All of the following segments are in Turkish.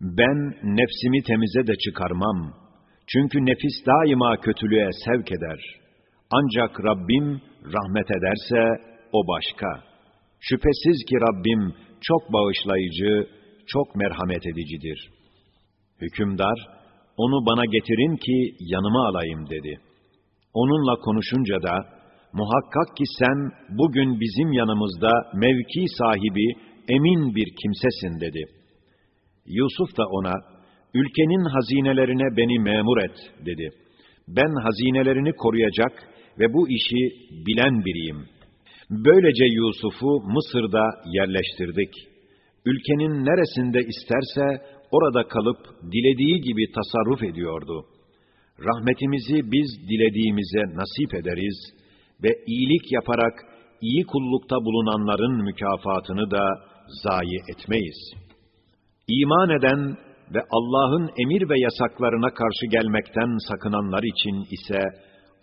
Ben nefsimi temize de çıkarmam. Çünkü nefis daima kötülüğe sevk eder. Ancak Rabbim rahmet ederse o başka. Şüphesiz ki Rabbim çok bağışlayıcı, çok merhamet edicidir. Hükümdar, onu bana getirin ki yanıma alayım dedi. Onunla konuşunca da, muhakkak ki sen bugün bizim yanımızda mevki sahibi, emin bir kimsesin dedi. Yusuf da ona, ülkenin hazinelerine beni memur et dedi. Ben hazinelerini koruyacak ve bu işi bilen biriyim. Böylece Yusuf'u Mısır'da yerleştirdik. Ülkenin neresinde isterse orada kalıp dilediği gibi tasarruf ediyordu. Rahmetimizi biz dilediğimize nasip ederiz ve iyilik yaparak iyi kullukta bulunanların mükafatını da zayi etmeyiz. İman eden ve Allah'ın emir ve yasaklarına karşı gelmekten sakınanlar için ise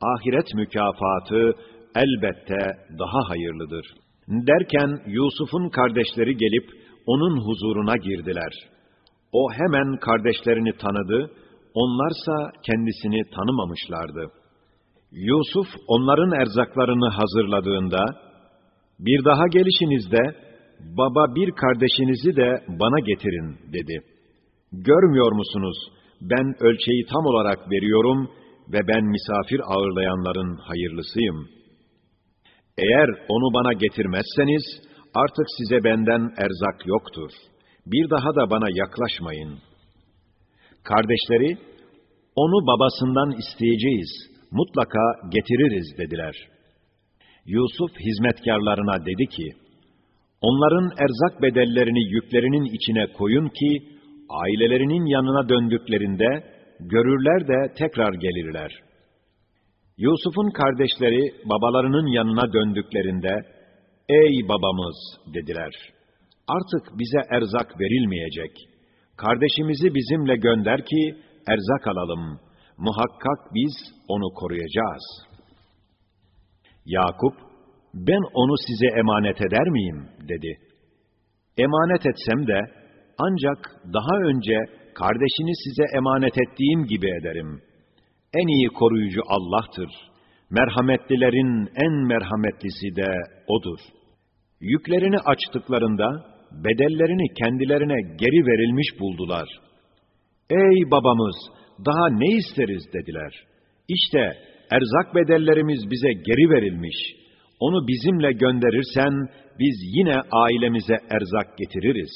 ahiret mükafatı elbette daha hayırlıdır. Derken Yusuf'un kardeşleri gelip onun huzuruna girdiler. O hemen kardeşlerini tanıdı, onlarsa kendisini tanımamışlardı. Yusuf onların erzaklarını hazırladığında, bir daha gelişinizde, baba bir kardeşinizi de bana getirin dedi. Görmüyor musunuz, ben ölçeği tam olarak veriyorum ve ben misafir ağırlayanların hayırlısıyım. Eğer onu bana getirmezseniz, artık size benden erzak yoktur. Bir daha da bana yaklaşmayın. Kardeşleri, onu babasından isteyeceğiz, mutlaka getiririz dediler. Yusuf hizmetkarlarına dedi ki, onların erzak bedellerini yüklerinin içine koyun ki, ailelerinin yanına döndüklerinde, görürler de tekrar gelirler. Yusuf'un kardeşleri babalarının yanına döndüklerinde, Ey babamız dediler. Artık bize erzak verilmeyecek. Kardeşimizi bizimle gönder ki erzak alalım. Muhakkak biz onu koruyacağız. Yakup, ben onu size emanet eder miyim? dedi. Emanet etsem de ancak daha önce kardeşini size emanet ettiğim gibi ederim. En iyi koruyucu Allah'tır. Merhametlilerin en merhametlisi de O'dur. Yüklerini açtıklarında, bedellerini kendilerine geri verilmiş buldular. Ey babamız, daha ne isteriz dediler. İşte erzak bedellerimiz bize geri verilmiş. Onu bizimle gönderirsen, biz yine ailemize erzak getiririz.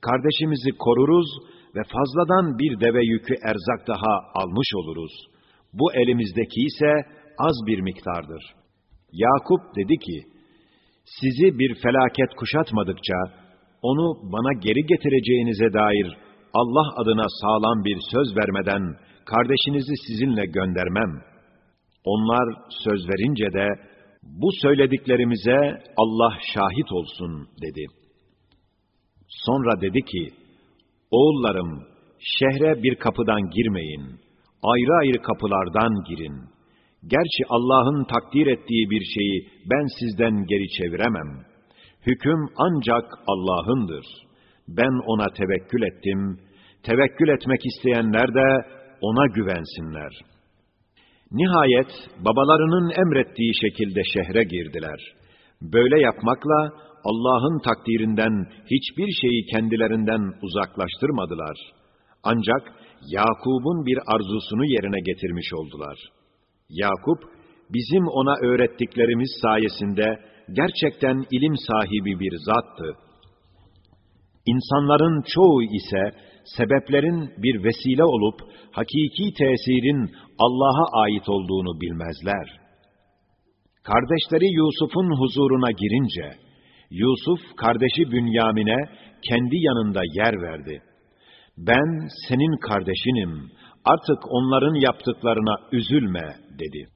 Kardeşimizi koruruz ve fazladan bir deve yükü erzak daha almış oluruz. Bu elimizdeki ise az bir miktardır. Yakup dedi ki, sizi bir felaket kuşatmadıkça, onu bana geri getireceğinize dair Allah adına sağlam bir söz vermeden kardeşinizi sizinle göndermem. Onlar söz verince de bu söylediklerimize Allah şahit olsun dedi. Sonra dedi ki, oğullarım şehre bir kapıdan girmeyin, ayrı ayrı kapılardan girin. Gerçi Allah'ın takdir ettiği bir şeyi ben sizden geri çeviremem. Hüküm ancak Allah'ındır. Ben ona tevekkül ettim. Tevekkül etmek isteyenler de ona güvensinler. Nihayet babalarının emrettiği şekilde şehre girdiler. Böyle yapmakla Allah'ın takdirinden hiçbir şeyi kendilerinden uzaklaştırmadılar. Ancak Yakub'un bir arzusunu yerine getirmiş oldular. Yakup, bizim ona öğrettiklerimiz sayesinde gerçekten ilim sahibi bir zattı. İnsanların çoğu ise sebeplerin bir vesile olup hakiki tesirin Allah'a ait olduğunu bilmezler. Kardeşleri Yusuf'un huzuruna girince, Yusuf kardeşi Bünyamin'e kendi yanında yer verdi. Ben senin kardeşinim, artık onların yaptıklarına üzülme dedi.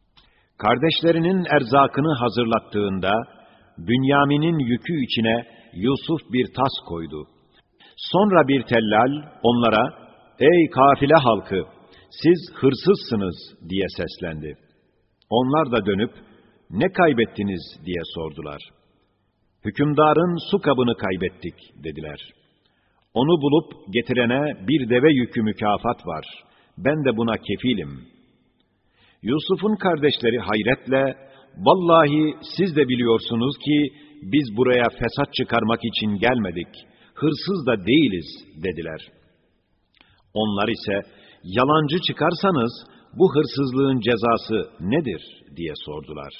Kardeşlerinin erzakını hazırlattığında, Bünyamin'in yükü içine Yusuf bir tas koydu. Sonra bir tellal onlara, ''Ey kafile halkı, siz hırsızsınız.'' diye seslendi. Onlar da dönüp, ''Ne kaybettiniz?'' diye sordular. ''Hükümdarın su kabını kaybettik.'' dediler. Onu bulup getirene bir deve yükü mükafat var. Ben de buna kefilim. Yusuf'un kardeşleri hayretle, vallahi siz de biliyorsunuz ki biz buraya fesat çıkarmak için gelmedik, hırsız da değiliz dediler. Onlar ise, yalancı çıkarsanız bu hırsızlığın cezası nedir diye sordular.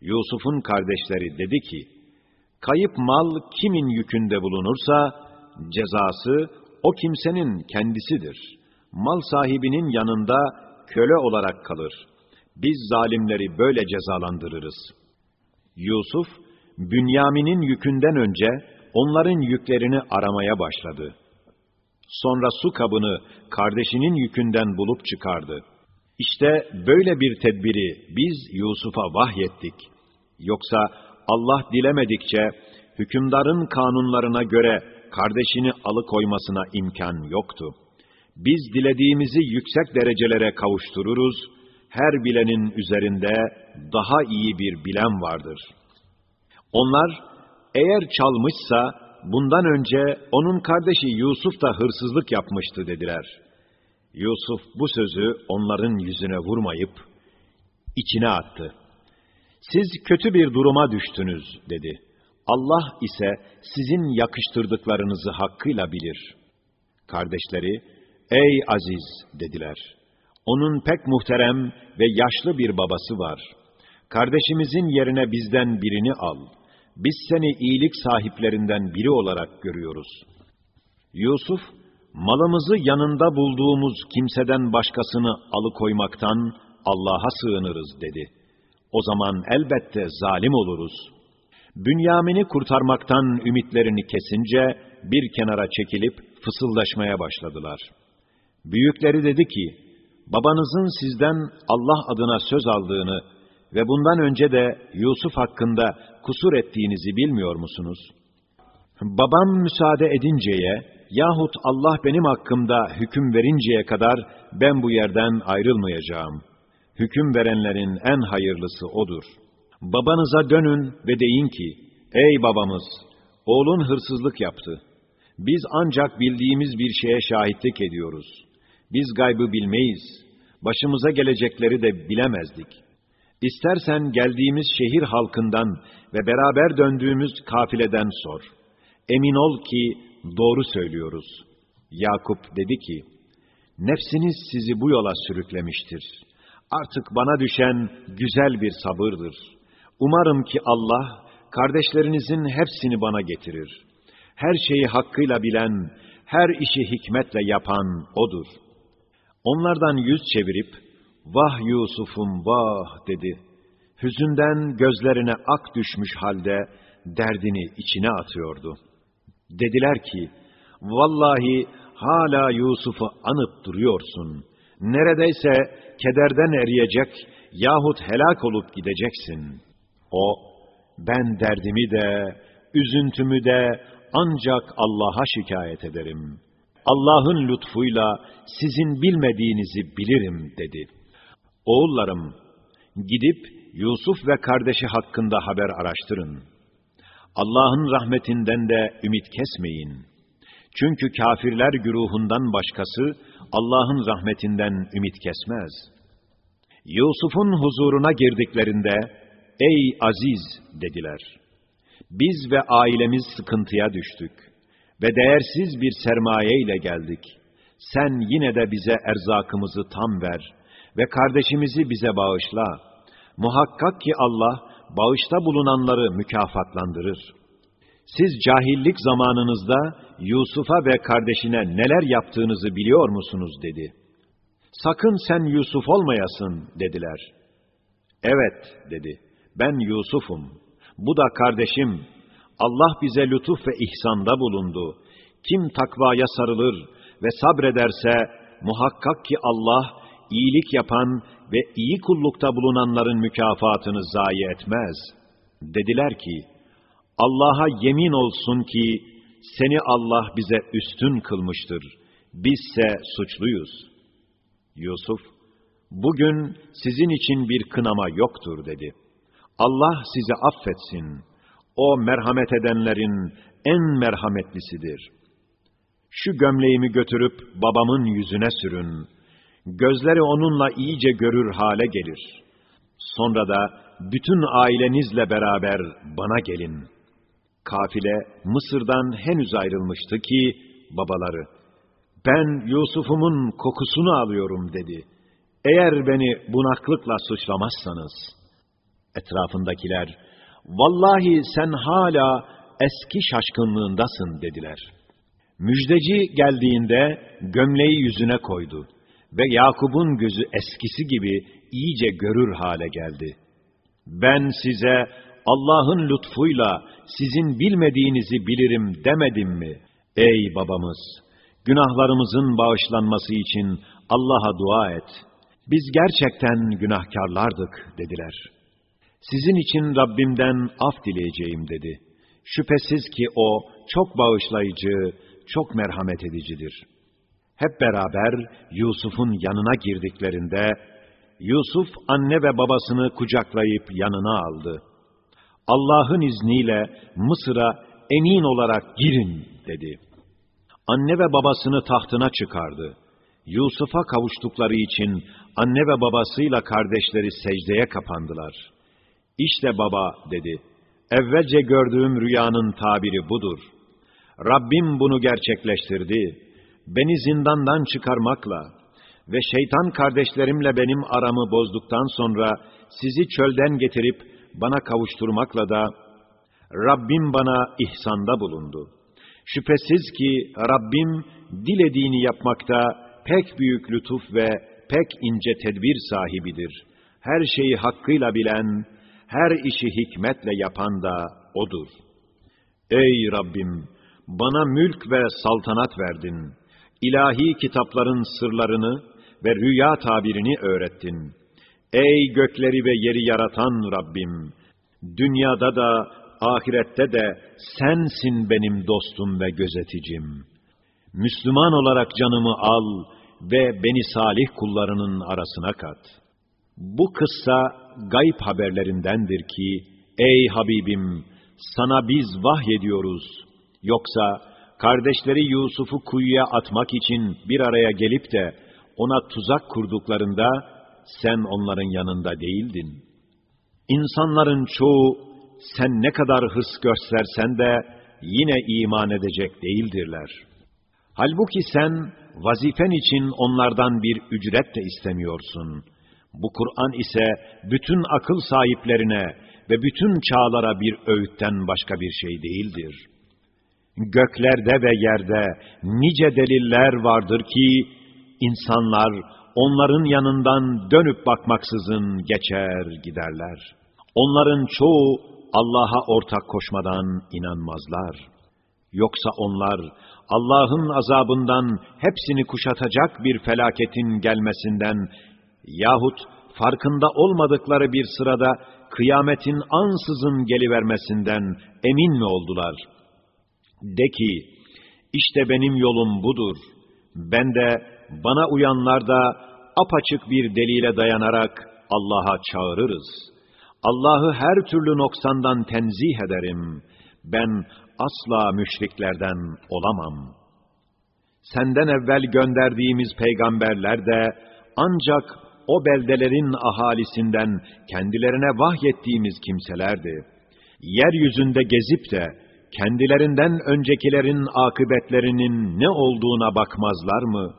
Yusuf'un kardeşleri dedi ki, kayıp mal kimin yükünde bulunursa, cezası o kimsenin kendisidir. Mal sahibinin yanında köle olarak kalır. Biz zalimleri böyle cezalandırırız. Yusuf, Bünyamin'in yükünden önce onların yüklerini aramaya başladı. Sonra su kabını kardeşinin yükünden bulup çıkardı. İşte böyle bir tedbiri biz Yusuf'a vahyettik. Yoksa Allah dilemedikçe hükümdarın kanunlarına göre kardeşini alıkoymasına imkan yoktu. Biz dilediğimizi yüksek derecelere kavuştururuz, her bilenin üzerinde daha iyi bir bilen vardır. Onlar, eğer çalmışsa, bundan önce onun kardeşi Yusuf da hırsızlık yapmıştı dediler. Yusuf bu sözü onların yüzüne vurmayıp, içine attı. Siz kötü bir duruma düştünüz dedi. Allah ise sizin yakıştırdıklarınızı hakkıyla bilir. Kardeşleri, ey aziz dediler. Onun pek muhterem ve yaşlı bir babası var. Kardeşimizin yerine bizden birini al. Biz seni iyilik sahiplerinden biri olarak görüyoruz. Yusuf, malımızı yanında bulduğumuz kimseden başkasını alıkoymaktan Allah'a sığınırız dedi. O zaman elbette zalim oluruz.'' Bünyamin'i kurtarmaktan ümitlerini kesince bir kenara çekilip fısıldaşmaya başladılar. Büyükleri dedi ki, babanızın sizden Allah adına söz aldığını ve bundan önce de Yusuf hakkında kusur ettiğinizi bilmiyor musunuz? Babam müsaade edinceye yahut Allah benim hakkımda hüküm verinceye kadar ben bu yerden ayrılmayacağım. Hüküm verenlerin en hayırlısı O'dur.'' Babanıza dönün ve deyin ki, ey babamız, oğlun hırsızlık yaptı. Biz ancak bildiğimiz bir şeye şahitlik ediyoruz. Biz gaybı bilmeyiz. Başımıza gelecekleri de bilemezdik. İstersen geldiğimiz şehir halkından ve beraber döndüğümüz kafileden sor. Emin ol ki doğru söylüyoruz. Yakup dedi ki, nefsiniz sizi bu yola sürüklemiştir. Artık bana düşen güzel bir sabırdır.'' Umarım ki Allah, kardeşlerinizin hepsini bana getirir. Her şeyi hakkıyla bilen, her işi hikmetle yapan O'dur. Onlardan yüz çevirip, vah Yusuf'um vah dedi. Hüzünden gözlerine ak düşmüş halde derdini içine atıyordu. Dediler ki, vallahi hala Yusuf'u anıp duruyorsun. Neredeyse kederden eriyecek yahut helak olup gideceksin.'' O, ben derdimi de, üzüntümü de ancak Allah'a şikayet ederim. Allah'ın lütfuyla sizin bilmediğinizi bilirim dedi. Oğullarım, gidip Yusuf ve kardeşi hakkında haber araştırın. Allah'ın rahmetinden de ümit kesmeyin. Çünkü kafirler güruhundan başkası Allah'ın rahmetinden ümit kesmez. Yusuf'un huzuruna girdiklerinde Ey aziz dediler. Biz ve ailemiz sıkıntıya düştük ve değersiz bir sermaye ile geldik. Sen yine de bize erzakımızı tam ver ve kardeşimizi bize bağışla. Muhakkak ki Allah bağışta bulunanları mükafatlandırır. Siz cahillik zamanınızda Yusuf'a ve kardeşine neler yaptığınızı biliyor musunuz dedi. Sakın sen Yusuf olmayasın dediler. Evet dedi. Ben Yusuf'um. Bu da kardeşim. Allah bize lütuf ve ihsanda bulundu. Kim takvaya sarılır ve sabrederse muhakkak ki Allah iyilik yapan ve iyi kullukta bulunanların mükafatını zayi etmez. Dediler ki, Allah'a yemin olsun ki seni Allah bize üstün kılmıştır. Bizse suçluyuz. Yusuf, bugün sizin için bir kınama yoktur dedi.'' Allah sizi affetsin. O merhamet edenlerin en merhametlisidir. Şu gömleğimi götürüp babamın yüzüne sürün. Gözleri onunla iyice görür hale gelir. Sonra da bütün ailenizle beraber bana gelin. Kafile Mısır'dan henüz ayrılmıştı ki babaları, ben Yusuf'umun kokusunu alıyorum dedi. Eğer beni bunaklıkla suçlamazsanız, etrafındakiler, vallahi sen hala eski şaşkınlığındasın dediler. Müjdeci geldiğinde gömleği yüzüne koydu ve Yakup'un gözü eskisi gibi iyice görür hale geldi. Ben size Allah'ın lütfuyla sizin bilmediğinizi bilirim demedim mi? Ey babamız! Günahlarımızın bağışlanması için Allah'a dua et. Biz gerçekten günahkarlardık dediler. Sizin için Rabbimden af dileyeceğim dedi. Şüphesiz ki o çok bağışlayıcı, çok merhamet edicidir. Hep beraber Yusuf'un yanına girdiklerinde, Yusuf anne ve babasını kucaklayıp yanına aldı. Allah'ın izniyle Mısır'a emin olarak girin dedi. Anne ve babasını tahtına çıkardı. Yusuf'a kavuştukları için anne ve babasıyla kardeşleri secdeye kapandılar. İşte baba dedi. Evvelce gördüğüm rüyanın tabiri budur. Rabbim bunu gerçekleştirdi. Beni zindandan çıkarmakla ve şeytan kardeşlerimle benim aramı bozduktan sonra sizi çölden getirip bana kavuşturmakla da Rabbim bana ihsanda bulundu. Şüphesiz ki Rabbim dilediğini yapmakta pek büyük lütuf ve pek ince tedbir sahibidir. Her şeyi hakkıyla bilen, her işi hikmetle yapan da O'dur. Ey Rabbim! Bana mülk ve saltanat verdin. İlahi kitapların sırlarını ve rüya tabirini öğrettin. Ey gökleri ve yeri yaratan Rabbim! Dünyada da, ahirette de sensin benim dostum ve gözeticim. Müslüman olarak canımı al ve beni salih kullarının arasına kat. Bu kıssa gayb haberlerindendir ki, ey Habibim, sana biz vahyediyoruz. Yoksa kardeşleri Yusuf'u kuyuya atmak için bir araya gelip de ona tuzak kurduklarında sen onların yanında değildin. İnsanların çoğu sen ne kadar hırs göstersen de yine iman edecek değildirler. Halbuki sen vazifen için onlardan bir ücret de istemiyorsun. Bu Kur'an ise bütün akıl sahiplerine ve bütün çağlara bir öğütten başka bir şey değildir. Göklerde ve yerde nice deliller vardır ki, insanlar onların yanından dönüp bakmaksızın geçer giderler. Onların çoğu Allah'a ortak koşmadan inanmazlar. Yoksa onlar Allah'ın azabından hepsini kuşatacak bir felaketin gelmesinden yahut farkında olmadıkları bir sırada kıyametin ansızın gelivermesinden emin mi oldular? De ki, işte benim yolum budur. Ben de, bana uyanlar da apaçık bir delile dayanarak Allah'a çağırırız.'' Allah'ı her türlü noksandan tenzih ederim. Ben asla müşriklerden olamam. Senden evvel gönderdiğimiz peygamberler de ancak o beldelerin ahalisinden kendilerine vahyettiğimiz kimselerdi. Yeryüzünde gezip de kendilerinden öncekilerin akıbetlerinin ne olduğuna bakmazlar mı?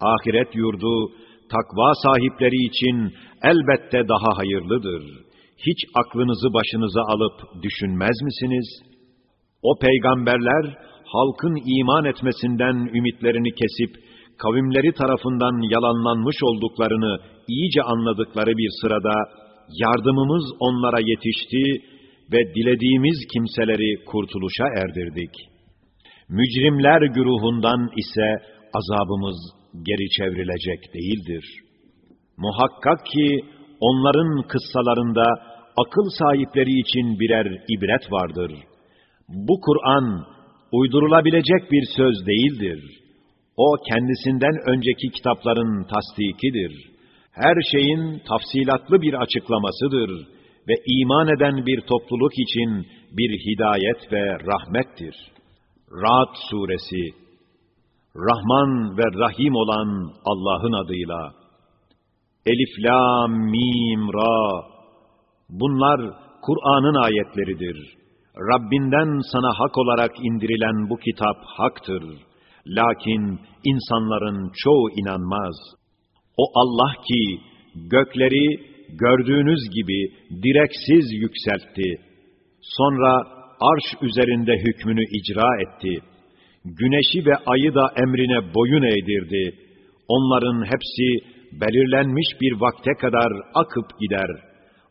Ahiret yurdu takva sahipleri için elbette daha hayırlıdır.'' hiç aklınızı başınıza alıp düşünmez misiniz? O peygamberler, halkın iman etmesinden ümitlerini kesip, kavimleri tarafından yalanlanmış olduklarını iyice anladıkları bir sırada, yardımımız onlara yetişti ve dilediğimiz kimseleri kurtuluşa erdirdik. Mücrimler güruhundan ise azabımız geri çevrilecek değildir. Muhakkak ki, onların kıssalarında akıl sahipleri için birer ibret vardır. Bu Kur'an uydurulabilecek bir söz değildir. O kendisinden önceki kitapların tasdikidir. Her şeyin tafsilatlı bir açıklamasıdır ve iman eden bir topluluk için bir hidayet ve rahmettir. Ra'd suresi Rahman ve Rahim olan Allah'ın adıyla. Elif, Lam, Mim, Ra. Bunlar Kur'an'ın ayetleridir. Rabbinden sana hak olarak indirilen bu kitap haktır. Lakin insanların çoğu inanmaz. O Allah ki gökleri gördüğünüz gibi direksiz yükseltti. Sonra arş üzerinde hükmünü icra etti. Güneşi ve ayı da emrine boyun eğdirdi. Onların hepsi belirlenmiş bir vakte kadar akıp gider.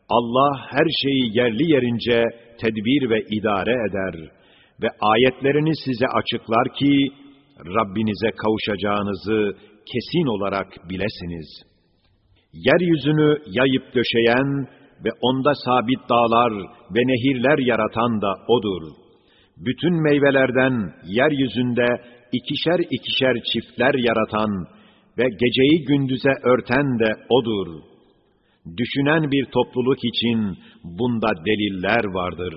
Allah her şeyi yerli yerince tedbir ve idare eder ve ayetlerini size açıklar ki Rabbinize kavuşacağınızı kesin olarak bilesiniz. Yeryüzünü yayıp döşeyen ve onda sabit dağlar ve nehirler yaratan da O'dur. Bütün meyvelerden yeryüzünde ikişer ikişer çiftler yaratan ve geceyi gündüze örten de O'dur. Düşünen bir topluluk için bunda deliller vardır.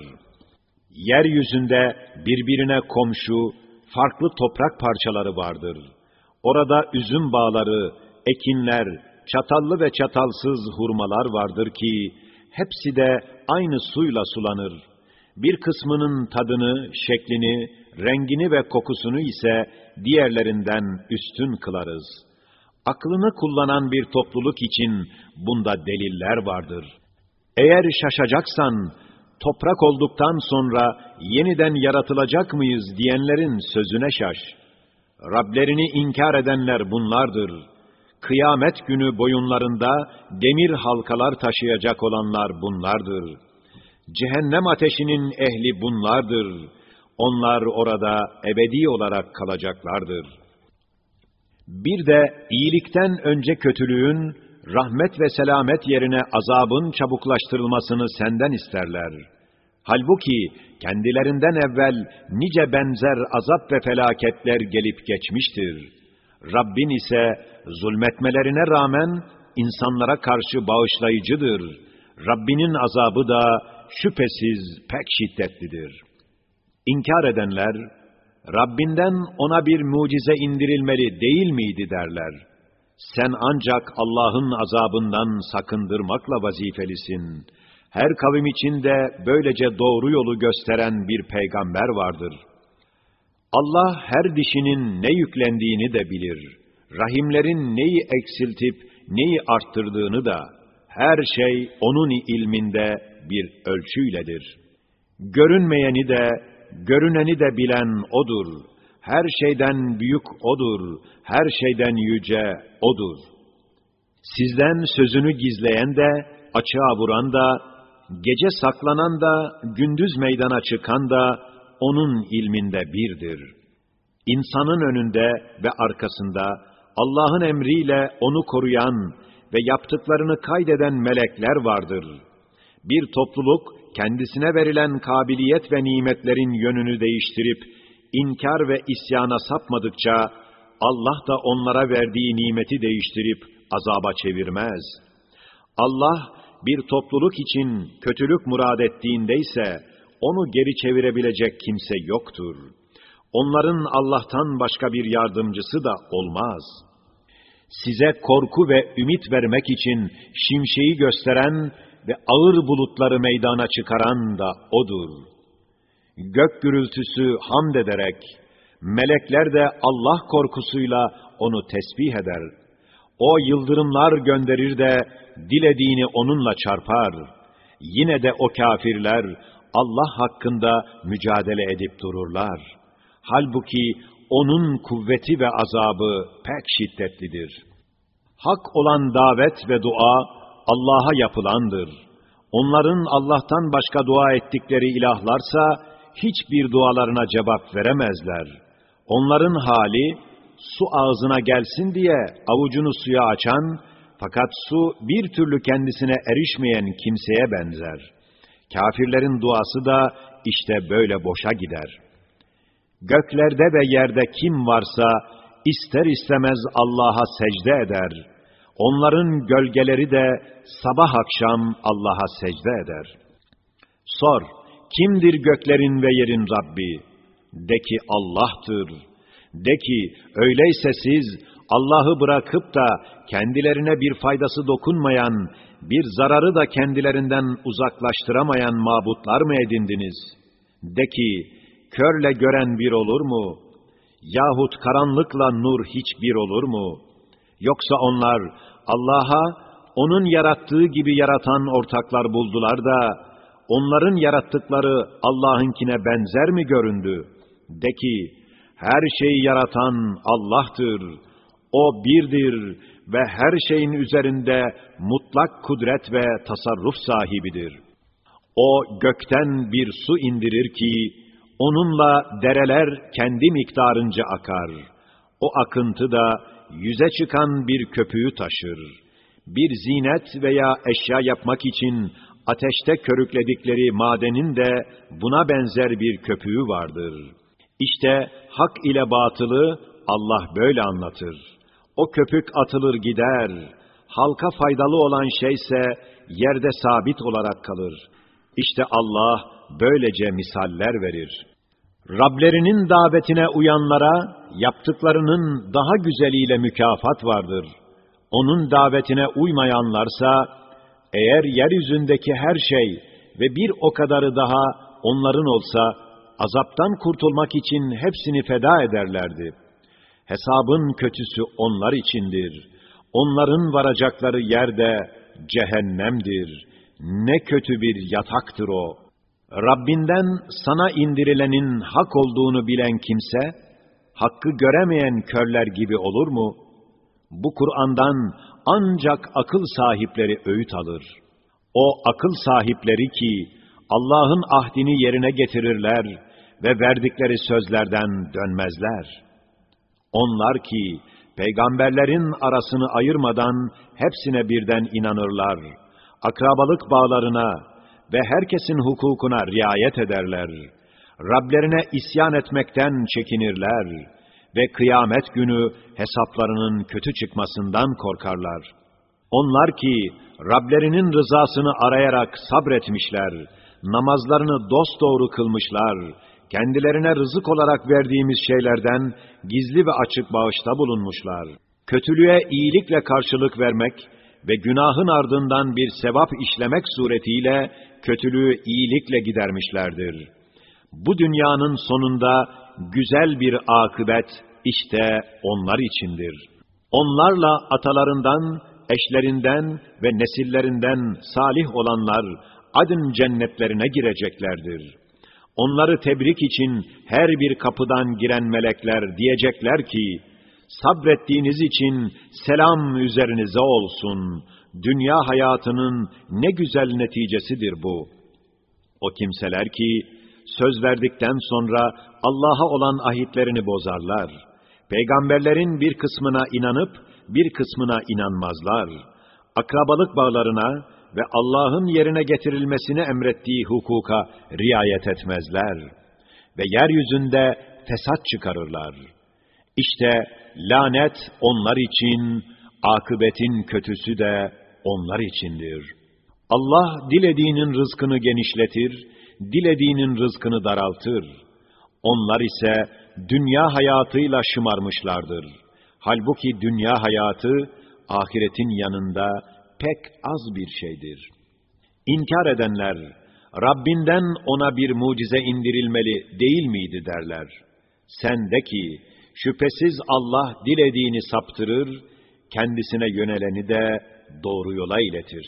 Yeryüzünde birbirine komşu, farklı toprak parçaları vardır. Orada üzüm bağları, ekinler, çatallı ve çatalsız hurmalar vardır ki, hepsi de aynı suyla sulanır. Bir kısmının tadını, şeklini, rengini ve kokusunu ise diğerlerinden üstün kılarız. Aklını kullanan bir topluluk için bunda deliller vardır. Eğer şaşacaksan, toprak olduktan sonra yeniden yaratılacak mıyız diyenlerin sözüne şaş. Rablerini inkar edenler bunlardır. Kıyamet günü boyunlarında demir halkalar taşıyacak olanlar bunlardır. Cehennem ateşinin ehli bunlardır. Onlar orada ebedi olarak kalacaklardır. Bir de iyilikten önce kötülüğün, rahmet ve selamet yerine azabın çabuklaştırılmasını senden isterler. Halbuki kendilerinden evvel nice benzer azap ve felaketler gelip geçmiştir. Rabbin ise zulmetmelerine rağmen insanlara karşı bağışlayıcıdır. Rabbinin azabı da şüphesiz pek şiddetlidir. İnkar edenler, Rabbinden ona bir mucize indirilmeli değil miydi derler. Sen ancak Allah'ın azabından sakındırmakla vazifelisin. Her kavim içinde böylece doğru yolu gösteren bir peygamber vardır. Allah her dişinin ne yüklendiğini de bilir. Rahimlerin neyi eksiltip neyi arttırdığını da, her şey O'nun ilminde bir ölçüyledir. Görünmeyeni de, görüneni de bilen O'dur. Her şeyden büyük O'dur. Her şeyden yüce O'dur. Sizden sözünü gizleyen de, açığa vuran da, gece saklanan da, gündüz meydana çıkan da, O'nun ilminde birdir. İnsanın önünde ve arkasında, Allah'ın emriyle onu koruyan ve yaptıklarını kaydeden melekler vardır. Bir topluluk, kendisine verilen kabiliyet ve nimetlerin yönünü değiştirip, inkar ve isyana sapmadıkça, Allah da onlara verdiği nimeti değiştirip azaba çevirmez. Allah, bir topluluk için kötülük murad ettiğinde ise, onu geri çevirebilecek kimse yoktur. Onların Allah'tan başka bir yardımcısı da olmaz. Size korku ve ümit vermek için şimşeği gösteren ve ağır bulutları meydana çıkaran da O'dur. Gök gürültüsü hamd ederek, melekler de Allah korkusuyla O'nu tesbih eder. O yıldırımlar gönderir de dilediğini O'nunla çarpar. Yine de o kafirler Allah hakkında mücadele edip dururlar. Halbuki O'nun kuvveti ve azabı pek şiddetlidir. Hak olan davet ve dua, Allah'a yapılandır. Onların Allah'tan başka dua ettikleri ilahlarsa hiçbir dualarına cevap veremezler. Onların hali su ağzına gelsin diye avucunu suya açan fakat su bir türlü kendisine erişmeyen kimseye benzer. Kafirlerin duası da işte böyle boşa gider. Göklerde ve yerde kim varsa ister istemez Allah'a secde eder.'' Onların gölgeleri de sabah akşam Allah'a secde eder. Sor, kimdir göklerin ve yerin Rabbi? De ki Allah'tır. De ki, öyleyse siz Allah'ı bırakıp da kendilerine bir faydası dokunmayan, bir zararı da kendilerinden uzaklaştıramayan mabutlar mı edindiniz? De ki, körle gören bir olur mu? Yahut karanlıkla nur hiç bir olur mu? Yoksa onlar Allah'a onun yarattığı gibi yaratan ortaklar buldular da, onların yarattıkları Allah'ınkine benzer mi göründü? De ki, her şeyi yaratan Allah'tır. O birdir ve her şeyin üzerinde mutlak kudret ve tasarruf sahibidir. O gökten bir su indirir ki, onunla dereler kendi miktarınca akar. O akıntı da yüze çıkan bir köpüğü taşır. Bir zinet veya eşya yapmak için ateşte körükledikleri madenin de buna benzer bir köpüğü vardır. İşte hak ile batılı Allah böyle anlatır. O köpük atılır gider. Halka faydalı olan şeyse yerde sabit olarak kalır. İşte Allah böylece misaller verir. Rablerinin davetine uyanlara yaptıklarının daha güzeliyle mükafat vardır. Onun davetine uymayanlarsa eğer yeryüzündeki her şey ve bir o kadarı daha onların olsa azaptan kurtulmak için hepsini feda ederlerdi. Hesabın kötüsü onlar içindir. Onların varacakları yerde cehennemdir. Ne kötü bir yataktır o. Rabbinden sana indirilenin hak olduğunu bilen kimse, hakkı göremeyen körler gibi olur mu? Bu Kur'an'dan ancak akıl sahipleri öğüt alır. O akıl sahipleri ki, Allah'ın ahdini yerine getirirler ve verdikleri sözlerden dönmezler.'' Onlar ki peygamberlerin arasını ayırmadan hepsine birden inanırlar. Akrabalık bağlarına ve herkesin hukukuna riayet ederler. Rablerine isyan etmekten çekinirler ve kıyamet günü hesaplarının kötü çıkmasından korkarlar. Onlar ki Rablerinin rızasını arayarak sabretmişler, namazlarını dosdoğru kılmışlar, kendilerine rızık olarak verdiğimiz şeylerden gizli ve açık bağışta bulunmuşlar. Kötülüğe iyilikle karşılık vermek ve günahın ardından bir sevap işlemek suretiyle kötülüğü iyilikle gidermişlerdir. Bu dünyanın sonunda güzel bir akıbet işte onlar içindir. Onlarla atalarından, eşlerinden ve nesillerinden salih olanlar adın cennetlerine gireceklerdir.'' Onları tebrik için her bir kapıdan giren melekler diyecekler ki, sabrettiğiniz için selam üzerinize olsun. Dünya hayatının ne güzel neticesidir bu. O kimseler ki, söz verdikten sonra Allah'a olan ahitlerini bozarlar. Peygamberlerin bir kısmına inanıp, bir kısmına inanmazlar. Akrabalık bağlarına, ve Allah'ın yerine getirilmesini emrettiği hukuka riayet etmezler ve yeryüzünde fesat çıkarırlar. İşte lanet onlar için, akıbetin kötüsü de onlar içindir. Allah dilediğinin rızkını genişletir, dilediğinin rızkını daraltır. Onlar ise dünya hayatıyla şımarmışlardır. Halbuki dünya hayatı ahiretin yanında pek az bir şeydir. İnkar edenler, Rabbinden ona bir mucize indirilmeli değil miydi derler. Sen de ki, şüphesiz Allah dilediğini saptırır, kendisine yöneleni de doğru yola iletir.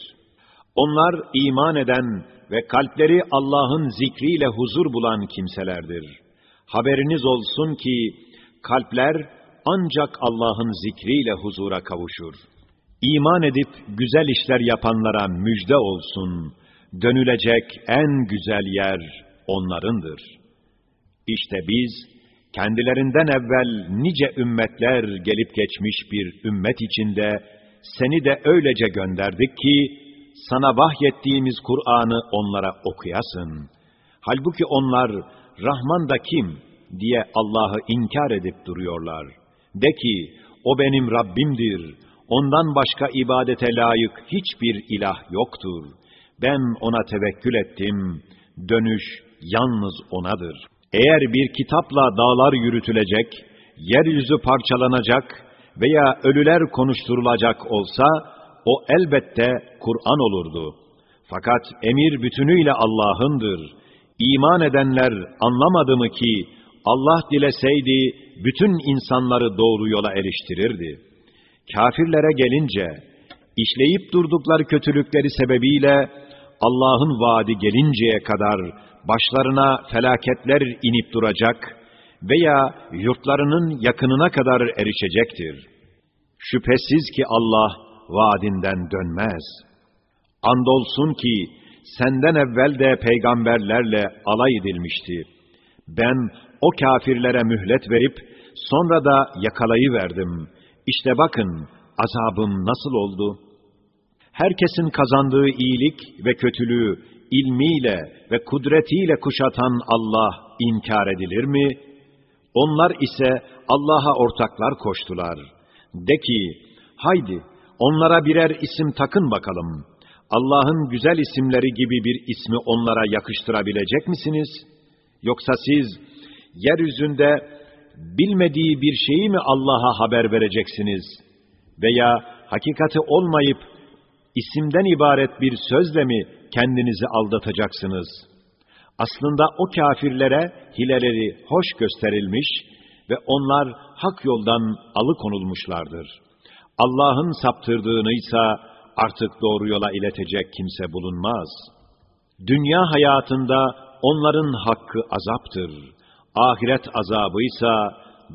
Onlar iman eden ve kalpleri Allah'ın zikriyle huzur bulan kimselerdir. Haberiniz olsun ki, kalpler ancak Allah'ın zikriyle huzura kavuşur.'' İman edip güzel işler yapanlara müjde olsun. Dönülecek en güzel yer onlarındır. İşte biz kendilerinden evvel nice ümmetler gelip geçmiş bir ümmet içinde seni de öylece gönderdik ki sana vahyettiğimiz Kur'an'ı onlara okuyasın. Halbuki onlar Rahman da kim diye Allah'ı inkar edip duruyorlar. De ki o benim Rabbimdir. Ondan başka ibadete layık hiçbir ilah yoktur. Ben ona tevekkül ettim. Dönüş yalnız O'nadır. Eğer bir kitapla dağlar yürütülecek yeryüzü parçalanacak veya ölüler konuşturulacak olsa, o elbette Kur'an olurdu. Fakat emir bütünüyle Allah'ındır. İman edenler anlamadı mı ki, Allah dileseydi bütün insanları doğru yola eriştirirdi. Kafirlere gelince, işleyip durdukları kötülükleri sebebiyle, Allah'ın vaadi gelinceye kadar başlarına felaketler inip duracak veya yurtlarının yakınına kadar erişecektir. Şüphesiz ki Allah vaadinden dönmez. Andolsun ki senden evvel de peygamberlerle alay edilmişti. Ben o kafirlere mühlet verip sonra da yakalayıverdim. İşte bakın azabım nasıl oldu? Herkesin kazandığı iyilik ve kötülüğü ilmiyle ve kudretiyle kuşatan Allah inkar edilir mi? Onlar ise Allah'a ortaklar koştular. De ki, haydi onlara birer isim takın bakalım. Allah'ın güzel isimleri gibi bir ismi onlara yakıştırabilecek misiniz? Yoksa siz yeryüzünde bilmediği bir şeyi mi Allah'a haber vereceksiniz? Veya hakikati olmayıp isimden ibaret bir sözle mi kendinizi aldatacaksınız? Aslında o kafirlere hileleri hoş gösterilmiş ve onlar hak yoldan alıkonulmuşlardır. Allah'ın saptırdığını ise artık doğru yola iletecek kimse bulunmaz. Dünya hayatında onların hakkı azaptır. Ahiret azabı ise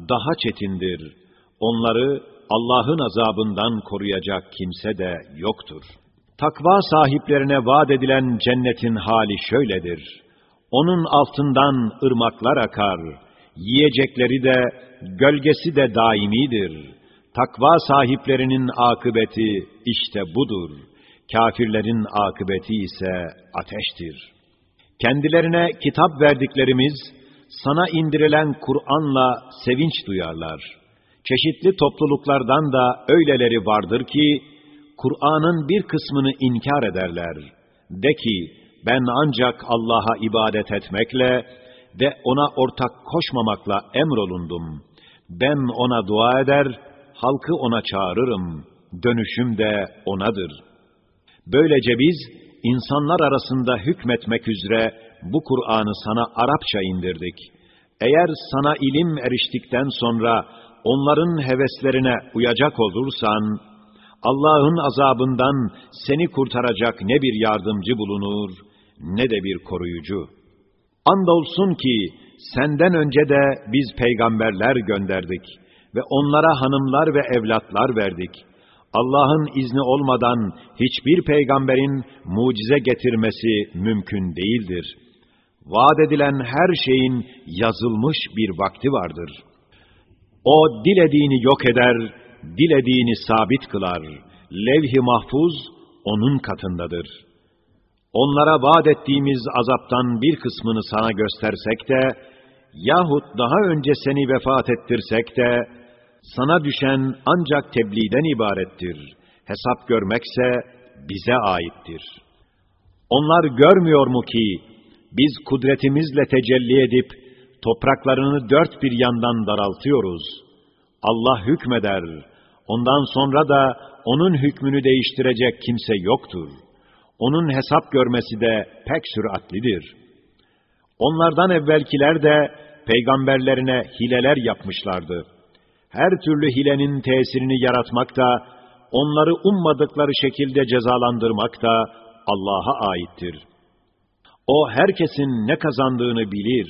daha çetindir. Onları Allah'ın azabından koruyacak kimse de yoktur. Takva sahiplerine vaat edilen cennetin hali şöyledir. Onun altından ırmaklar akar, yiyecekleri de, gölgesi de daimidir. Takva sahiplerinin akıbeti işte budur. Kafirlerin akıbeti ise ateştir. Kendilerine kitap verdiklerimiz, sana indirilen Kur'an'la sevinç duyarlar. Çeşitli topluluklardan da öyleleri vardır ki, Kur'an'ın bir kısmını inkar ederler. De ki, ben ancak Allah'a ibadet etmekle ve ona ortak koşmamakla emrolundum. Ben ona dua eder, halkı ona çağırırım. Dönüşüm de onadır. Böylece biz, insanlar arasında hükmetmek üzere bu Kur'an'ı sana Arapça indirdik. Eğer sana ilim eriştikten sonra onların heveslerine uyacak olursan, Allah'ın azabından seni kurtaracak ne bir yardımcı bulunur, ne de bir koruyucu. Andolsun ki senden önce de biz peygamberler gönderdik ve onlara hanımlar ve evlatlar verdik. Allah'ın izni olmadan hiçbir peygamberin mucize getirmesi mümkün değildir. Vaat edilen her şeyin yazılmış bir vakti vardır. O dilediğini yok eder, dilediğini sabit kılar. Levh-i mahfuz onun katındadır. Onlara vaat ettiğimiz azaptan bir kısmını sana göstersek de, yahut daha önce seni vefat ettirsek de, sana düşen ancak tebliğden ibarettir. Hesap görmekse bize aittir. Onlar görmüyor mu ki, biz kudretimizle tecelli edip, topraklarını dört bir yandan daraltıyoruz. Allah hükmeder, ondan sonra da onun hükmünü değiştirecek kimse yoktur. Onun hesap görmesi de pek süratlidir. Onlardan evvelkiler de peygamberlerine hileler yapmışlardı. Her türlü hilenin tesirini yaratmak da, onları ummadıkları şekilde cezalandırmak da Allah'a aittir. O herkesin ne kazandığını bilir.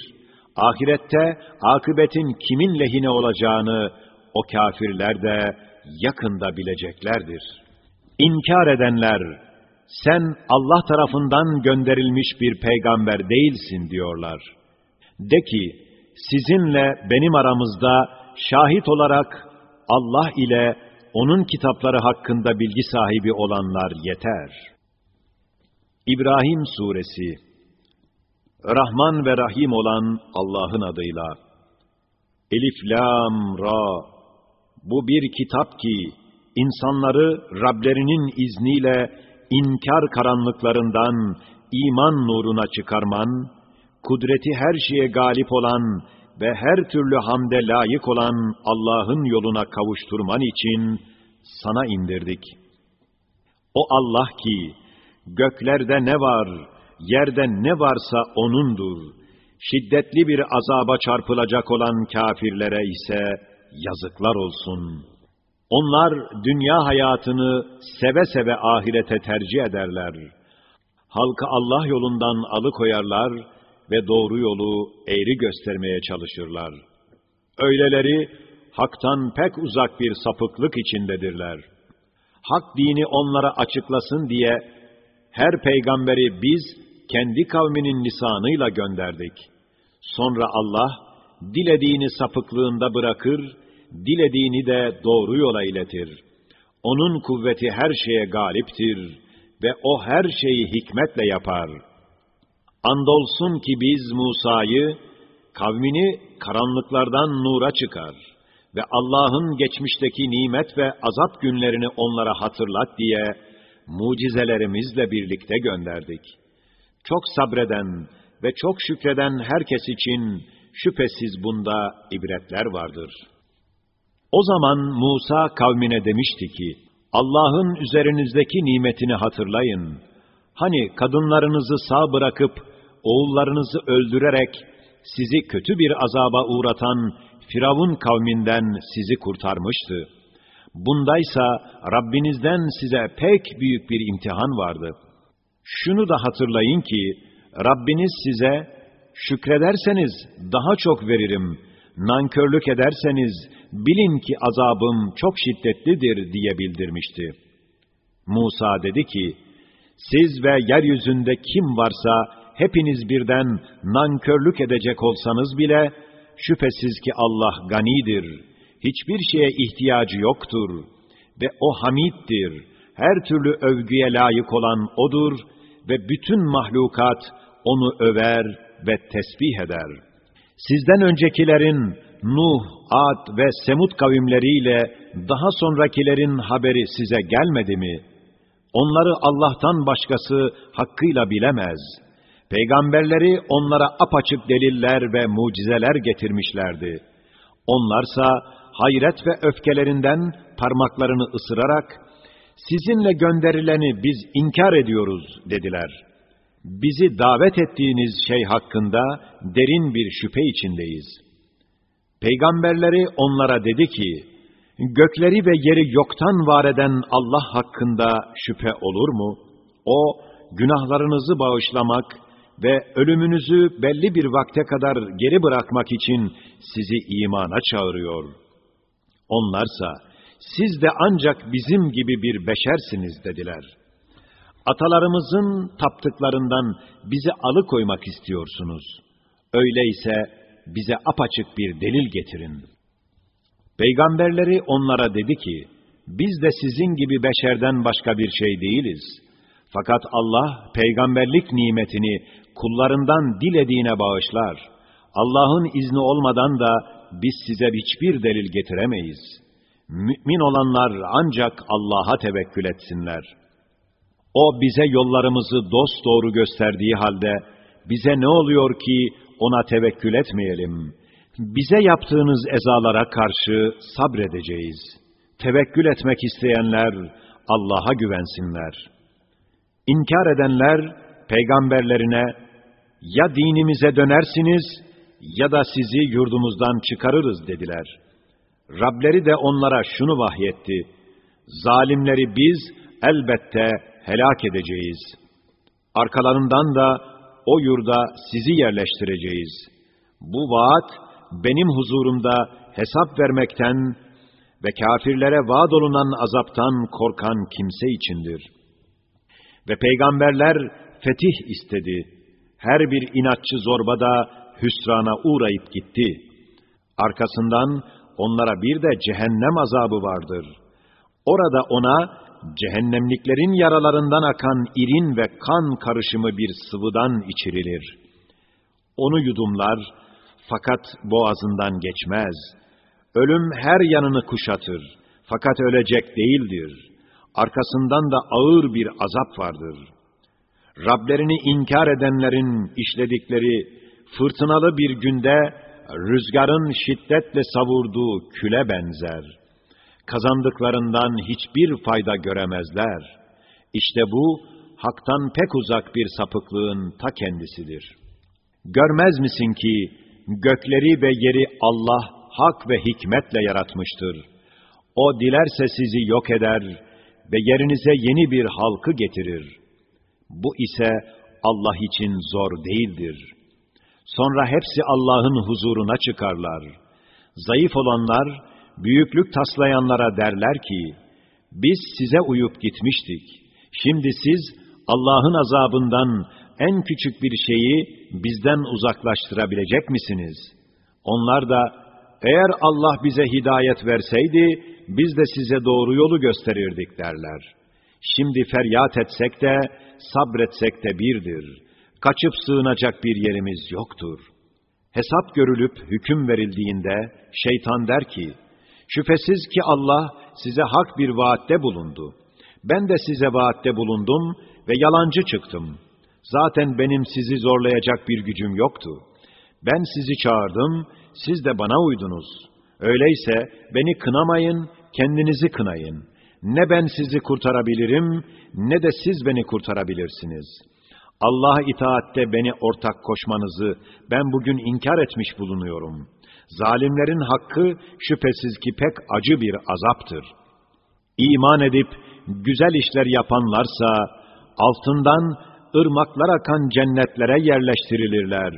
Ahirette akıbetin kimin lehine olacağını o kafirler de yakında bileceklerdir. İnkar edenler, sen Allah tarafından gönderilmiş bir peygamber değilsin diyorlar. De ki, sizinle benim aramızda şahit olarak Allah ile onun kitapları hakkında bilgi sahibi olanlar yeter. İbrahim Suresi Rahman ve Rahim olan Allah'ın adıyla Elif, Lam, Ra Bu bir kitap ki insanları Rablerinin izniyle inkar karanlıklarından iman nuruna çıkarman, kudreti her şeye galip olan ve her türlü hamde layık olan Allah'ın yoluna kavuşturman için sana indirdik. O Allah ki, göklerde ne var, yerde ne varsa O'nundur. Şiddetli bir azaba çarpılacak olan kafirlere ise yazıklar olsun. Onlar dünya hayatını seve seve ahirete tercih ederler. Halkı Allah yolundan alıkoyarlar ve doğru yolu eğri göstermeye çalışırlar. Öyleleri haktan pek uzak bir sapıklık içindedirler. Hak dini onlara açıklasın diye her peygamberi biz kendi kavminin lisanıyla gönderdik. Sonra Allah dilediğini sapıklığında bırakır, dilediğini de doğru yola iletir. Onun kuvveti her şeye galiptir ve o her şeyi hikmetle yapar. Andolsun ki biz Musa'yı, kavmini karanlıklardan nura çıkar ve Allah'ın geçmişteki nimet ve azap günlerini onlara hatırlat diye mucizelerimizle birlikte gönderdik. Çok sabreden ve çok şükreden herkes için şüphesiz bunda ibretler vardır. O zaman Musa kavmine demişti ki, Allah'ın üzerinizdeki nimetini hatırlayın. Hani kadınlarınızı sağ bırakıp, oğullarınızı öldürerek, sizi kötü bir azaba uğratan Firavun kavminden sizi kurtarmıştı. Bundaysa Rabbinizden size pek büyük bir imtihan vardı. Şunu da hatırlayın ki, Rabbiniz size, şükrederseniz daha çok veririm, nankörlük ederseniz bilin ki azabım çok şiddetlidir diye bildirmişti. Musa dedi ki, siz ve yeryüzünde kim varsa hepiniz birden nankörlük edecek olsanız bile, şüphesiz ki Allah ganidir, hiçbir şeye ihtiyacı yoktur ve O hamiddir, her türlü övgüye layık olan O'dur ve bütün mahlukat O'nu över ve tesbih eder. Sizden öncekilerin Nuh, Ad ve Semud kavimleriyle daha sonrakilerin haberi size gelmedi mi? Onları Allah'tan başkası hakkıyla bilemez. Peygamberleri onlara apaçık deliller ve mucizeler getirmişlerdi. Onlarsa hayret ve öfkelerinden parmaklarını ısırarak, sizinle gönderileni biz inkar ediyoruz dediler. Bizi davet ettiğiniz şey hakkında derin bir şüphe içindeyiz.'' Peygamberleri onlara dedi ki, gökleri ve yeri yoktan var eden Allah hakkında şüphe olur mu? O, günahlarınızı bağışlamak ve ölümünüzü belli bir vakte kadar geri bırakmak için sizi imana çağırıyor. Onlarsa, siz de ancak bizim gibi bir beşersiniz dediler. Atalarımızın taptıklarından bizi alıkoymak istiyorsunuz. Öyleyse, bize apaçık bir delil getirin. Peygamberleri onlara dedi ki, biz de sizin gibi beşerden başka bir şey değiliz. Fakat Allah peygamberlik nimetini kullarından dilediğine bağışlar. Allah'ın izni olmadan da biz size hiçbir delil getiremeyiz. Mümin olanlar ancak Allah'a tevekkül etsinler. O bize yollarımızı dost doğru gösterdiği halde bize ne oluyor ki ona tevekkül etmeyelim. Bize yaptığınız ezalara karşı sabredeceğiz. Tevekkül etmek isteyenler Allah'a güvensinler. İnkar edenler peygamberlerine ya dinimize dönersiniz ya da sizi yurdumuzdan çıkarırız dediler. Rableri de onlara şunu vahyetti. Zalimleri biz elbette helak edeceğiz. Arkalarından da o yurda sizi yerleştireceğiz. Bu vaat benim huzurumda hesap vermekten ve kafirlere vaad olunan azaptan korkan kimse içindir. Ve peygamberler fetih istedi. Her bir inatçı zorbada hüsrana uğrayıp gitti. Arkasından onlara bir de cehennem azabı vardır. Orada ona cehennemliklerin yaralarından akan irin ve kan karışımı bir sıvıdan içirilir. Onu yudumlar fakat boğazından geçmez. Ölüm her yanını kuşatır fakat ölecek değildir. Arkasından da ağır bir azap vardır. Rablerini inkar edenlerin işledikleri fırtınalı bir günde rüzgarın şiddetle savurduğu küle benzer. Kazandıklarından hiçbir fayda göremezler. İşte bu, haktan pek uzak bir sapıklığın ta kendisidir. Görmez misin ki, gökleri ve yeri Allah hak ve hikmetle yaratmıştır. O dilerse sizi yok eder ve yerinize yeni bir halkı getirir. Bu ise Allah için zor değildir. Sonra hepsi Allah'ın huzuruna çıkarlar. Zayıf olanlar, büyüklük taslayanlara derler ki, biz size uyup gitmiştik. Şimdi siz Allah'ın azabından en küçük bir şeyi bizden uzaklaştırabilecek misiniz? Onlar da, eğer Allah bize hidayet verseydi, biz de size doğru yolu gösterirdik derler. Şimdi feryat etsek de, sabretsek de birdir. Kaçıp sığınacak bir yerimiz yoktur. Hesap görülüp hüküm verildiğinde, şeytan der ki, şüphesiz ki Allah size hak bir vaatte bulundu. Ben de size vaatte bulundum ve yalancı çıktım. Zaten benim sizi zorlayacak bir gücüm yoktu. Ben sizi çağırdım, siz de bana uydunuz. Öyleyse beni kınamayın, kendinizi kınayın. Ne ben sizi kurtarabilirim, ne de siz beni kurtarabilirsiniz. Allah'a itaatte beni ortak koşmanızı ben bugün inkar etmiş bulunuyorum. Zalimlerin hakkı şüphesiz ki pek acı bir azaptır. İman edip güzel işler yapanlarsa altından ırmaklar akan cennetlere yerleştirilirler.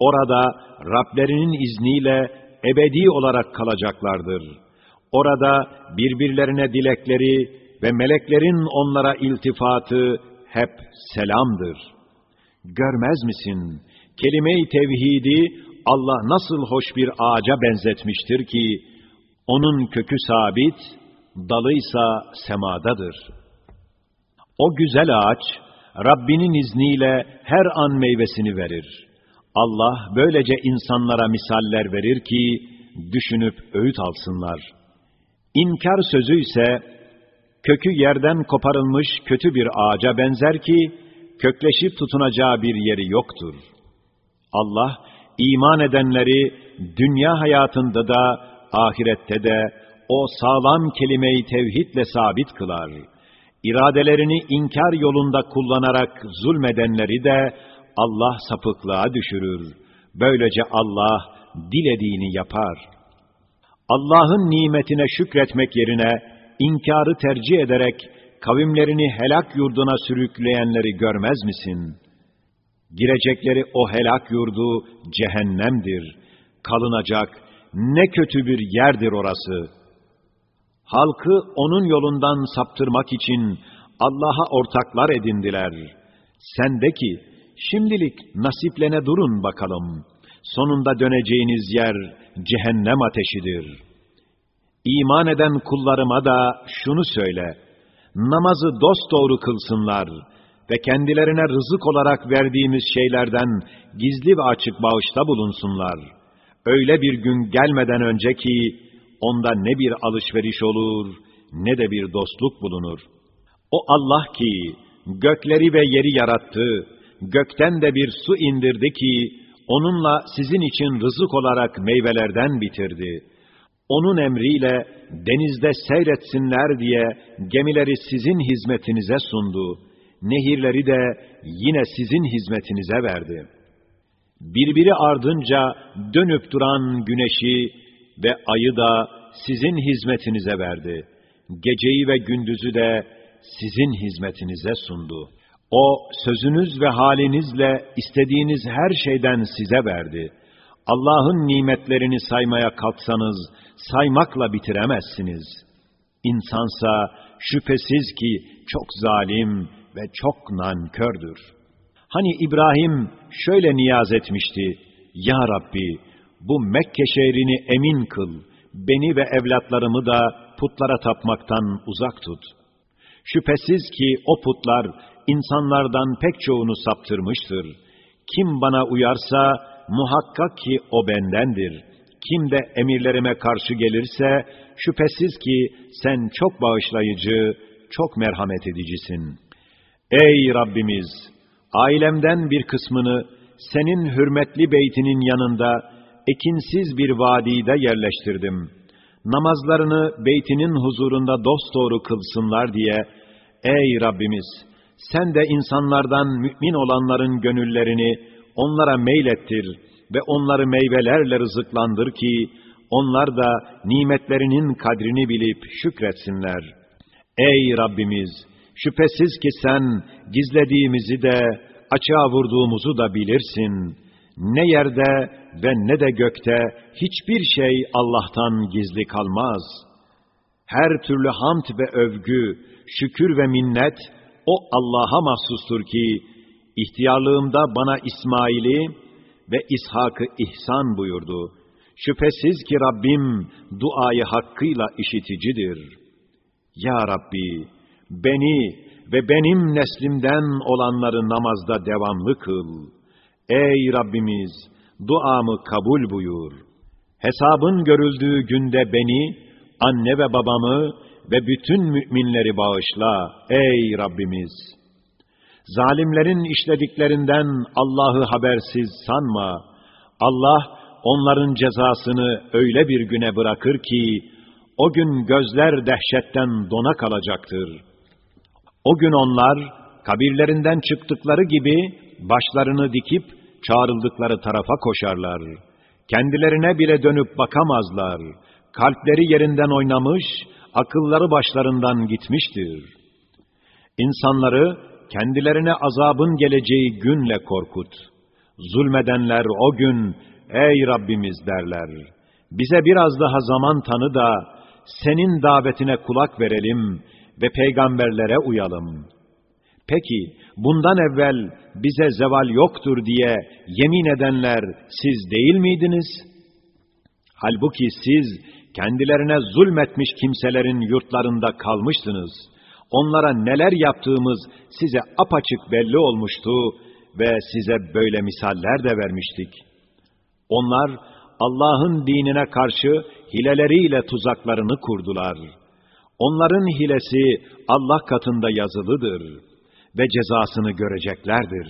Orada Rablerinin izniyle ebedi olarak kalacaklardır. Orada birbirlerine dilekleri ve meleklerin onlara iltifatı hep selamdır. Görmez misin? Kelime-i tevhidi Allah nasıl hoş bir ağaca benzetmiştir ki, onun kökü sabit, dalıysa semadadır. O güzel ağaç, Rabbinin izniyle her an meyvesini verir. Allah böylece insanlara misaller verir ki, düşünüp öğüt alsınlar. İnkar sözü ise, kökü yerden koparılmış kötü bir ağaca benzer ki, kökleşip tutunacağı bir yeri yoktur. Allah, iman edenleri dünya hayatında da, ahirette de, o sağlam kelimeyi tevhidle sabit kılar. İradelerini inkar yolunda kullanarak zulmedenleri de Allah sapıklığa düşürür. Böylece Allah dilediğini yapar. Allah'ın nimetine şükretmek yerine inkarı tercih ederek kavimlerini helak yurduna sürükleyenleri görmez misin? Girecekleri o helak yurdu cehennemdir. Kalınacak ne kötü bir yerdir orası. Halkı onun yolundan saptırmak için Allah'a ortaklar edindiler. Sen de ki, şimdilik nasiplene durun bakalım. Sonunda döneceğiniz yer cehennem ateşidir. İman eden kullarıma da şunu söyle, namazı dosdoğru kılsınlar ve kendilerine rızık olarak verdiğimiz şeylerden gizli ve açık bağışta bulunsunlar. Öyle bir gün gelmeden önce ki, onda ne bir alışveriş olur, ne de bir dostluk bulunur. O Allah ki, gökleri ve yeri yarattı, gökten de bir su indirdi ki, onunla sizin için rızık olarak meyvelerden bitirdi. Onun emriyle denizde seyretsinler diye gemileri sizin hizmetinize sundu. Nehirleri de yine sizin hizmetinize verdi. Birbiri ardınca dönüp duran güneşi ve ayı da sizin hizmetinize verdi. Geceyi ve gündüzü de sizin hizmetinize sundu. O sözünüz ve halinizle istediğiniz her şeyden size verdi. Allah'ın nimetlerini saymaya kalksanız saymakla bitiremezsiniz. İnsansa şüphesiz ki çok zalim ve çok nankördür. Hani İbrahim şöyle niyaz etmişti, Ya Rabbi bu Mekke şehrini emin kıl, beni ve evlatlarımı da putlara tapmaktan uzak tut. Şüphesiz ki o putlar insanlardan pek çoğunu saptırmıştır. Kim bana uyarsa muhakkak ki o bendendir. Kim de emirlerime karşı gelirse şüphesiz ki sen çok bağışlayıcı, çok merhamet edicisin. Ey Rabbimiz! Ailemden bir kısmını senin hürmetli beytinin yanında ekinsiz bir vadide yerleştirdim. Namazlarını beytinin huzurunda dosdoğru kılsınlar diye, ey Rabbimiz, sen de insanlardan mümin olanların gönüllerini onlara meylettir ve onları meyvelerle rızıklandır ki, onlar da nimetlerinin kadrini bilip şükretsinler. Ey Rabbimiz! Şüphesiz ki sen gizlediğimizi de, açığa vurduğumuzu da bilirsin. Ne yerde ve ne de gökte hiçbir şey Allah'tan gizli kalmaz. Her türlü hamd ve övgü, şükür ve minnet o Allah'a mahsustur ki, ihtiyarlığımda bana İsmail'i ve İshak'ı ihsan buyurdu. Şüphesiz ki Rabbim duayı hakkıyla işiticidir. Ya Rabbi, beni ve benim neslimden olanları namazda devamlı kıl. Ey Rabbimiz, duamı kabul buyur. Hesabın görüldüğü günde beni, anne ve babamı ve bütün müminleri bağışla, ey Rabbimiz. Zalimlerin işlediklerinden Allah'ı habersiz sanma. Allah, onların cezasını öyle bir güne bırakır ki, o gün gözler dehşetten dona kalacaktır. O gün onlar, kabirlerinden çıktıkları gibi, başlarını dikip, çağrıldıkları tarafa koşarlar. Kendilerine bile dönüp bakamazlar. Kalpleri yerinden oynamış, akılları başlarından gitmiştir. İnsanları, kendilerine azabın geleceği günle korkut. Zulmedenler o gün, ey Rabbimiz derler. Bize biraz daha zaman tanı da, senin davetine kulak verelim ve peygamberlere uyalım. Peki, bundan evvel bize zeval yoktur diye yemin edenler siz değil miydiniz? Halbuki siz kendilerine zulmetmiş kimselerin yurtlarında kalmıştınız. Onlara neler yaptığımız size apaçık belli olmuştu ve size böyle misaller de vermiştik. Onlar Allah'ın dinine karşı hileleriyle tuzaklarını kurdular. Onların hilesi Allah katında yazılıdır ve cezasını göreceklerdir.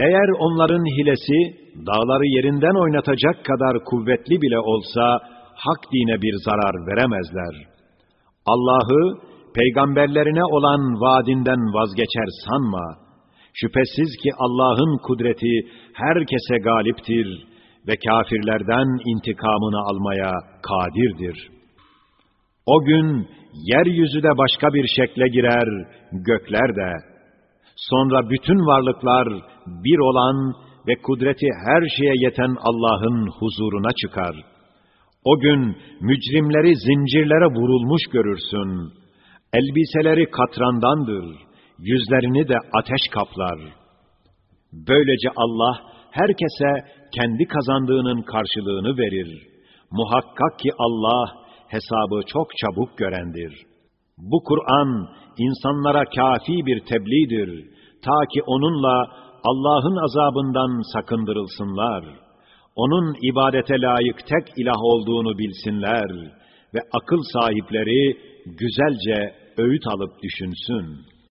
Eğer onların hilesi dağları yerinden oynatacak kadar kuvvetli bile olsa hak dine bir zarar veremezler. Allah'ı peygamberlerine olan vaadinden vazgeçer sanma. Şüphesiz ki Allah'ın kudreti herkese galiptir ve kafirlerden intikamını almaya kadirdir. O gün yeryüzü de başka bir şekle girer, gökler de. Sonra bütün varlıklar bir olan ve kudreti her şeye yeten Allah'ın huzuruna çıkar. O gün mücrimleri zincirlere vurulmuş görürsün. Elbiseleri katrandandır, yüzlerini de ateş kaplar. Böylece Allah herkese kendi kazandığının karşılığını verir. Muhakkak ki Allah hesabı çok çabuk görendir. Bu Kur'an insanlara kafi bir tebliğdir. Ta ki onunla Allah'ın azabından sakındırılsınlar. Onun ibadete layık tek ilah olduğunu bilsinler ve akıl sahipleri güzelce öğüt alıp düşünsün.''